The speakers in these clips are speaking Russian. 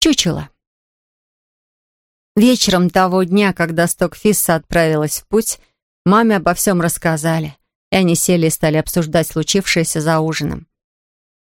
Чучело. Вечером того дня, когда Стокфисса отправилась в путь, маме обо всем рассказали, и они сели и стали обсуждать случившееся за ужином.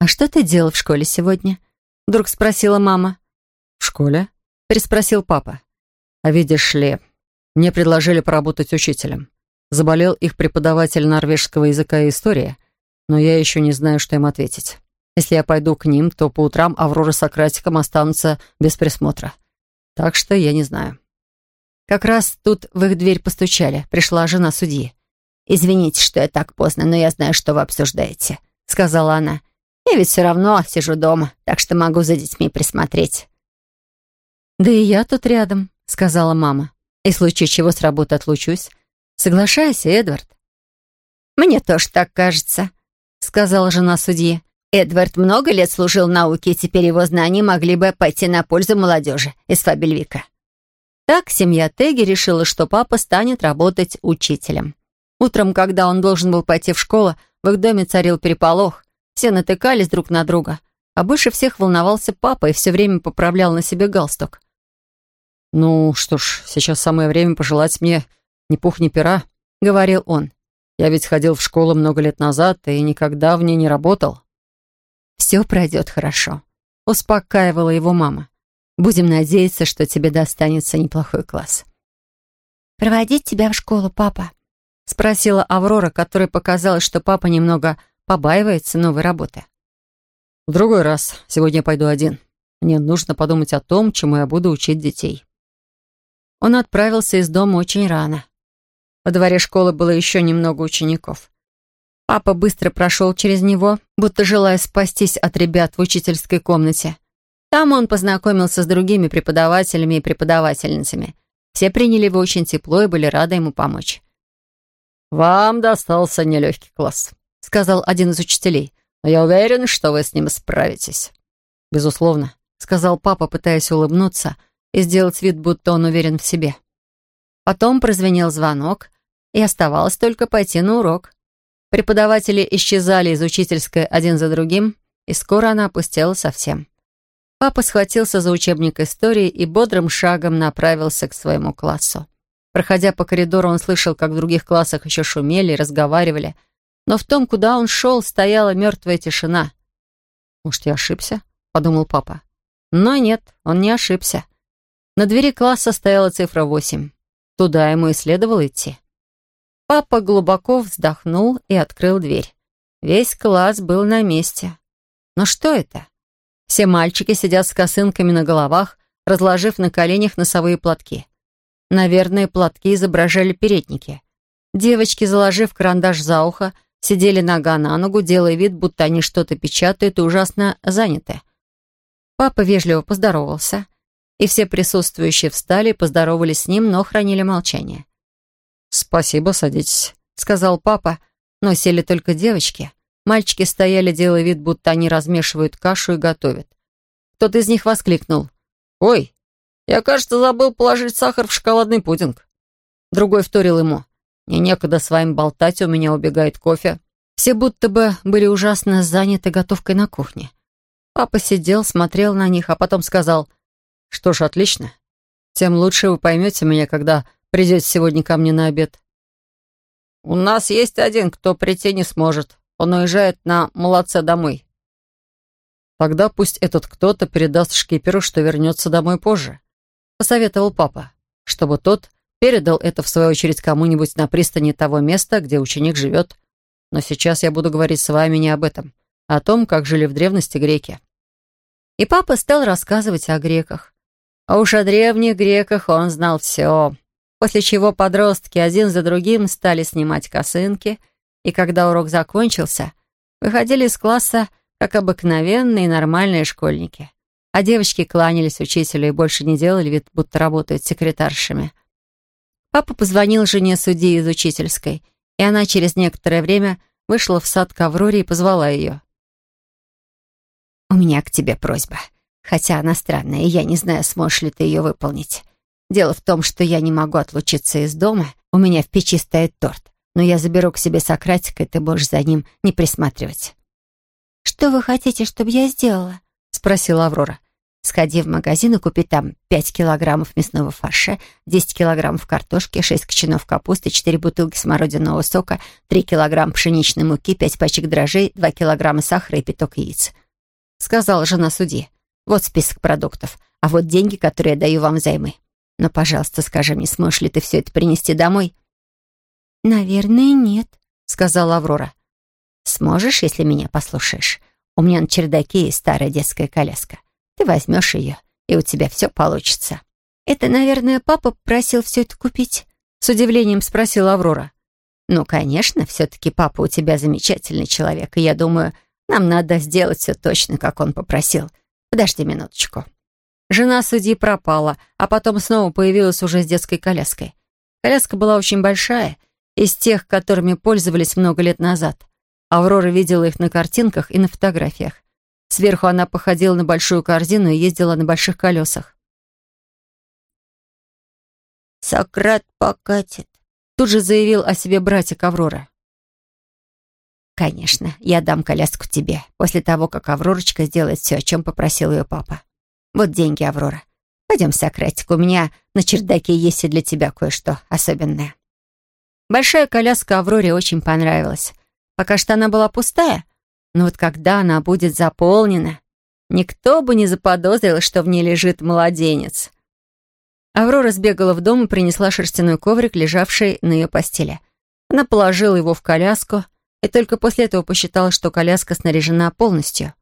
«А что ты делал в школе сегодня?» — вдруг спросила мама. «В школе?» — переспросил папа. «А видишь ли, мне предложили поработать учителем. Заболел их преподаватель норвежского языка и истории, но я еще не знаю, что им ответить. Если я пойду к ним, то по утрам Аврора с Акратиком останутся без присмотра. Так что я не знаю». Как раз тут в их дверь постучали. Пришла жена судьи. «Извините, что я так поздно, но я знаю, что вы обсуждаете», — сказала она. «Я ведь все равно сижу дома, так что могу за детьми присмотреть». «Да и я тут рядом», — сказала мама. «И в случае чего с работы отлучусь. Соглашайся, Эдвард». «Мне тоже так кажется», — сказала жена судьи. «Эдвард много лет служил науке, и теперь его знания могли бы пойти на пользу молодежи из Фабельвика». Так семья Теги решила, что папа станет работать учителем. Утром, когда он должен был пойти в школу, в их доме царил переполох. Все натыкались друг на друга. А больше всех волновался папа и все время поправлял на себе галстук. «Ну что ж, сейчас самое время пожелать мне ни пух, ни пера», — говорил он. «Я ведь ходил в школу много лет назад и никогда в ней не работал». «Все пройдет хорошо», — успокаивала его мама. «Будем надеяться, что тебе достанется неплохой класс». «Проводить тебя в школу, папа?» — спросила Аврора, которой показалось, что папа немного побаивается новой работы. «В другой раз. Сегодня я пойду один. Мне нужно подумать о том, чему я буду учить детей». Он отправился из дома очень рано. Во дворе школы было еще немного учеников. Папа быстро прошел через него, будто желая спастись от ребят в учительской комнате. Там он познакомился с другими преподавателями и преподавательницами. Все приняли его очень тепло и были рады ему помочь. «Вам достался нелегкий класс», — сказал один из учителей. «Но я уверен, что вы с ним справитесь». «Безусловно», — сказал папа, пытаясь улыбнуться — и сделать вид, будто он уверен в себе. Потом прозвенел звонок, и оставалось только пойти на урок. Преподаватели исчезали из учительской один за другим, и скоро она опустела совсем. Папа схватился за учебник истории и бодрым шагом направился к своему классу. Проходя по коридору, он слышал, как в других классах еще шумели и разговаривали, но в том, куда он шел, стояла мертвая тишина. «Может, я ошибся?» — подумал папа. Но нет, он не ошибся. На двери класса стояла цифра 8. Туда ему и следовало идти. Папа глубоко вздохнул и открыл дверь. Весь класс был на месте. Но что это? Все мальчики сидят с косынками на головах, разложив на коленях носовые платки. Наверное, платки изображали передники. Девочки, заложив карандаш за ухо, сидели нога на ногу, делая вид, будто они что-то печатают и ужасно заняты. Папа вежливо поздоровался — и все присутствующие встали и поздоровались с ним, но хранили молчание. «Спасибо, садитесь», — сказал папа, но сели только девочки. Мальчики стояли, делая вид, будто они размешивают кашу и готовят. Кто-то из них воскликнул. «Ой, я, кажется, забыл положить сахар в шоколадный пудинг». Другой вторил ему. «Мне некогда с вами болтать, у меня убегает кофе». Все будто бы были ужасно заняты готовкой на кухне. Папа сидел, смотрел на них, а потом сказал что ж, отлично. Тем лучше вы поймете меня, когда придете сегодня ко мне на обед. У нас есть один, кто прийти не сможет. Он уезжает на молодца домой. Тогда пусть этот кто-то передаст шкиперу, что вернется домой позже. Посоветовал папа, чтобы тот передал это, в свою очередь, кому-нибудь на пристани того места, где ученик живет. Но сейчас я буду говорить с вами не об этом, а о том, как жили в древности греки. И папа стал рассказывать о греках. А уж о древних греках он знал все. После чего подростки один за другим стали снимать косынки, и когда урок закончился, выходили из класса как обыкновенные нормальные школьники. А девочки кланялись учителю и больше не делали вид, будто работают секретаршами. Папа позвонил жене судьи из учительской, и она через некоторое время вышла в сад к Авроре и позвала ее. «У меня к тебе просьба», хотя она странная, и я не знаю, сможешь ли ты ее выполнить. Дело в том, что я не могу отлучиться из дома, у меня в печи стоит торт, но я заберу к себе Сократика, и ты будешь за ним не присматривать». «Что вы хотите, чтобы я сделала?» — спросила Аврора. Сходи в магазин и купи там 5 килограммов мясного фарша, 10 килограммов картошки, 6 кочанов капусты, 4 бутылки смородинового сока, 3 килограмма пшеничной муки, 5 пачек дрожжей, 2 килограмма сахара и пяток яиц. Сказала жена судьи. Вот список продуктов, а вот деньги, которые я даю вам взаймы. Но, пожалуйста, скажи мне, сможешь ли ты все это принести домой? «Наверное, нет», — сказала Аврора. «Сможешь, если меня послушаешь? У меня на чердаке есть старая детская коляска. Ты возьмешь ее, и у тебя все получится». «Это, наверное, папа просил все это купить?» С удивлением спросила Аврора. «Ну, конечно, все-таки папа у тебя замечательный человек, и я думаю, нам надо сделать все точно, как он попросил. Подожди минуточку». Жена судьи пропала, а потом снова появилась уже с детской коляской. Коляска была очень большая, из тех, которыми пользовались много лет назад. Аврора видела их на картинках и на фотографиях. Сверху она походила на большую корзину и ездила на больших колесах. «Сократ покатит», — тут же заявил о себе братик Аврора. «Конечно, я дам коляску тебе, после того, как Авророчка сделает все, о чем попросил ее папа. Вот деньги, Аврора. Пойдем, Сократик, у меня на чердаке есть и для тебя кое-что особенное». Большая коляска Авроре очень понравилась. Пока что она была пустая, но вот когда она будет заполнена, никто бы не заподозрил, что в ней лежит младенец. Аврора сбегала в дом и принесла шерстяной коврик, лежавший на ее постели. Она положила его в коляску и только после этого посчитала, что коляска снаряжена полностью.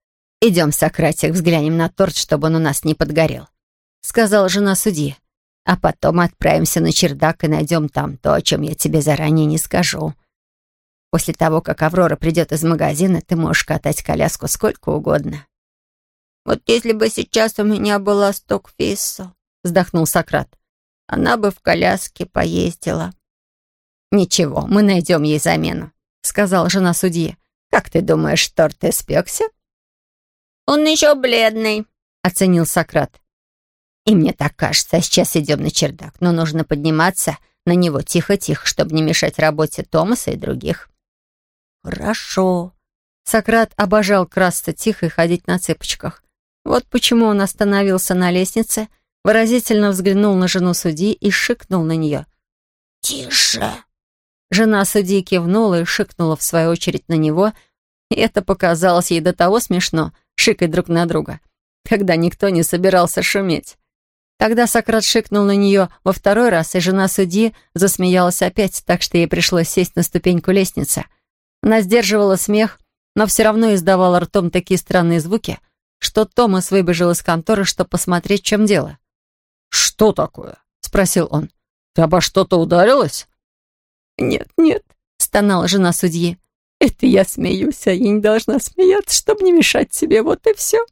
«Идем, Сократик, взглянем на торт, чтобы он у нас не подгорел», — сказала жена судьи. «А потом отправимся на чердак и найдем там то, о чем я тебе заранее не скажу. После того, как Аврора придет из магазина, ты можешь катать коляску сколько угодно». «Вот если бы сейчас у меня была стокфиссо», — вздохнул Сократ, «она бы в коляске поездила». «Ничего, мы найдем ей замену», — сказала жена судьи. «Как ты думаешь, торт испекся?» «Он еще бледный», — оценил Сократ. «И мне так кажется, сейчас идем на чердак, но нужно подниматься на него тихо-тихо, чтобы не мешать работе Томаса и других». «Хорошо». Сократ обожал красться тихо и ходить на цепочках. Вот почему он остановился на лестнице, выразительно взглянул на жену судьи и шикнул на нее. «Тише!» Жена судьи кивнула и шикнула в свою очередь на него, это показалось ей до того смешно, шикать друг на друга, когда никто не собирался шуметь. Тогда Сократ шикнул на нее во второй раз, и жена судьи засмеялась опять, так что ей пришлось сесть на ступеньку лестницы — она сдерживала смех, но все равно издавала ртом такие странные звуки, что Томас выбежал из конторы, чтобы посмотреть, в чем дело. «Что такое?» — спросил он. «Ты обо что-то ударилась?» «Нет, нет», — стонала жена судьи. «Это я смеюсь, а я не должна смеяться, чтобы не мешать себе, вот и все».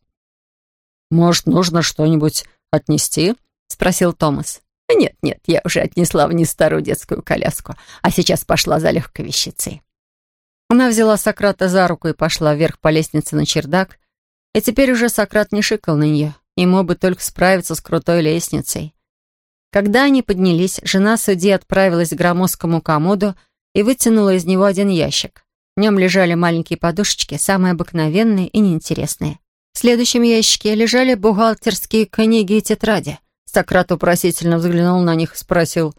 «Может, нужно что-нибудь отнести?» — спросил Томас. «Нет, нет, я уже отнесла вниз старую детскую коляску, а сейчас пошла за легкой вещицей». Она взяла Сократа за руку и пошла вверх по лестнице на чердак, и теперь уже Сократ не шикал на нее. Ему бы только справиться с крутой лестницей. Когда они поднялись, жена судьи отправилась к громоздкому комоду и вытянула из него один ящик. В нем лежали маленькие подушечки, самые обыкновенные и неинтересные. В следующем ящике лежали бухгалтерские книги и тетради. Сократ упросительно взглянул на них и спросил.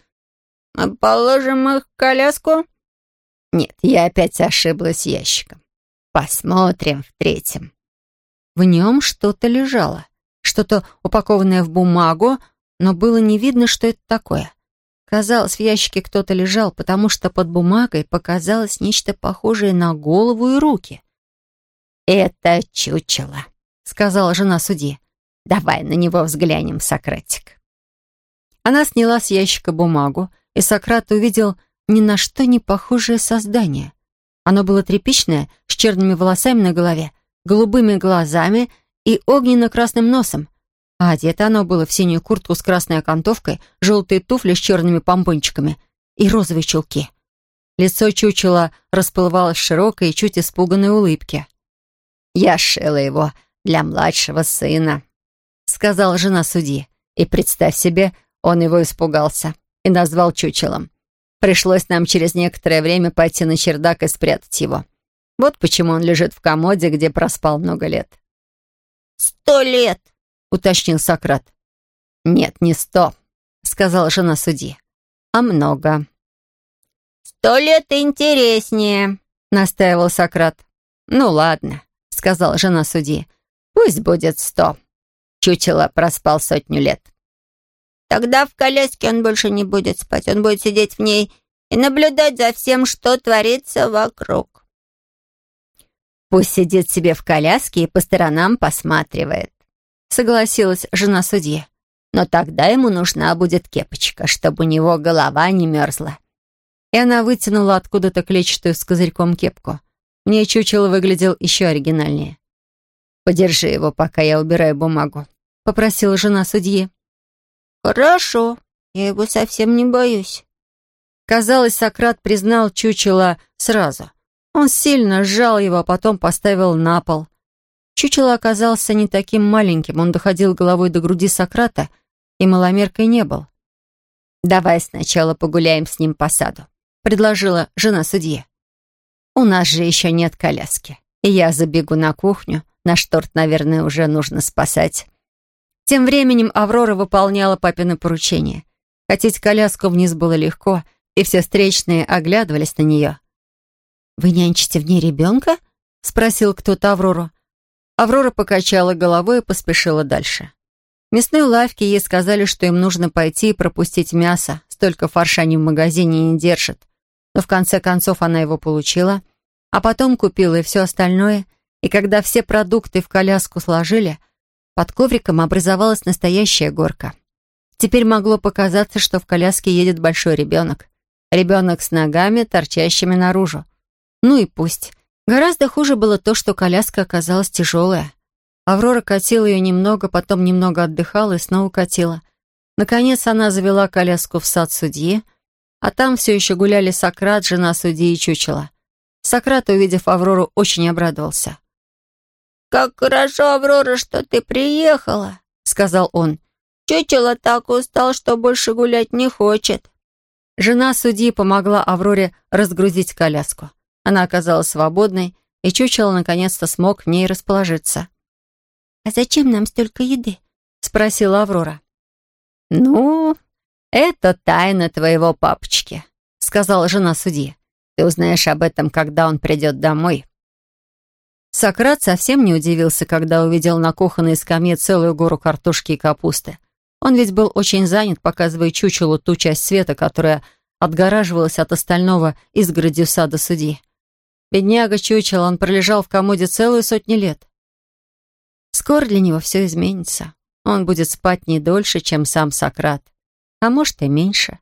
«Положим их в коляску?» Нет, я опять ошиблась ящиком. Посмотрим в третьем. В нем что-то лежало. Что-то упакованное в бумагу, но было не видно, что это такое. Казалось, в ящике кто-то лежал, потому что под бумагой показалось нечто похожее на голову и руки. «Это чучело», — сказала жена судьи. «Давай на него взглянем, Сократик». Она сняла с ящика бумагу, и Сократ увидел ни на что не похожее создание. Оно было тряпичное, с черными волосами на голове, голубыми глазами и огненно-красным носом. А одето оно было в синюю куртку с красной окантовкой, желтые туфли с черными помпончиками и розовые чулки. Лицо чучела расплывалось в широкой и чуть испуганной улыбке. «Я шила его для младшего сына», — сказала жена судьи. И представь себе, он его испугался и назвал чучелом. Пришлось нам через некоторое время пойти на чердак и спрятать его. Вот почему он лежит в комоде, где проспал много лет. «Сто лет!» — уточнил Сократ. «Нет, не сто», — сказала жена судьи, — «а много». «Сто лет интереснее», — настаивал Сократ. «Ну ладно», — сказала жена судьи, — «пусть будет сто. Чучело проспал сотню лет». «Тогда в коляске он больше не будет спать, он будет сидеть в ней и наблюдать за всем, что творится вокруг». «Пусть сидит себе в коляске и по сторонам посматривает», — согласилась жена судьи. «Но тогда ему нужна будет кепочка, чтобы у него голова не мерзла». И она вытянула откуда-то клетчатую с козырьком кепку. Мне чучело выглядел еще оригинальнее. «Подержи его, пока я убираю бумагу», — попросила жена судьи. «Хорошо, я его совсем не боюсь». Казалось, Сократ признал чучело сразу. Он сильно сжал его, а потом поставил на пол. Чучело оказался не таким маленьким, он доходил головой до груди Сократа и маломеркой не был. «Давай сначала погуляем с ним по саду», — предложила жена судьи. «У нас же еще нет коляски, и я забегу на кухню, наш торт, наверное, уже нужно спасать». Тем временем Аврора выполняла папины поручения. Катить коляску вниз было легко, и все встречные оглядывались на нее. «Вы нянчите в ней ребенка?» — спросил кто-то Аврору. Аврора покачала головой и поспешила дальше. В мясной лавке ей сказали, что им нужно пойти и пропустить мясо, столько фарша они в магазине не держат. Но в конце концов она его получила, а потом купила и все остальное, и когда все продукты в коляску сложили — под ковриком образовалась настоящая горка. Теперь могло показаться, что в коляске едет большой ребенок. Ребенок с ногами, торчащими наружу. Ну и пусть. Гораздо хуже было то, что коляска оказалась тяжелая. Аврора катила ее немного, потом немного отдыхала и снова катила. Наконец она завела коляску в сад судьи, а там все еще гуляли Сократ, жена судьи и чучело. Сократ, увидев Аврору, очень обрадовался. «Как хорошо, Аврора, что ты приехала», — сказал он. «Чучело так устал, что больше гулять не хочет». Жена судьи помогла Авроре разгрузить коляску. Она оказалась свободной, и чучело наконец-то смог в ней расположиться. «А зачем нам столько еды?» — спросила Аврора. «Ну, это тайна твоего папочки», — сказала жена судьи. «Ты узнаешь об этом, когда он придет домой». Сократ совсем не удивился, когда увидел на кухонной скамье целую гору картошки и капусты. Он ведь был очень занят, показывая чучелу ту часть света, которая отгораживалась от остального изгородью сада судьи. Бедняга чучело, он пролежал в комоде целую сотню лет. Скоро для него все изменится. Он будет спать не дольше, чем сам Сократ, а может и меньше.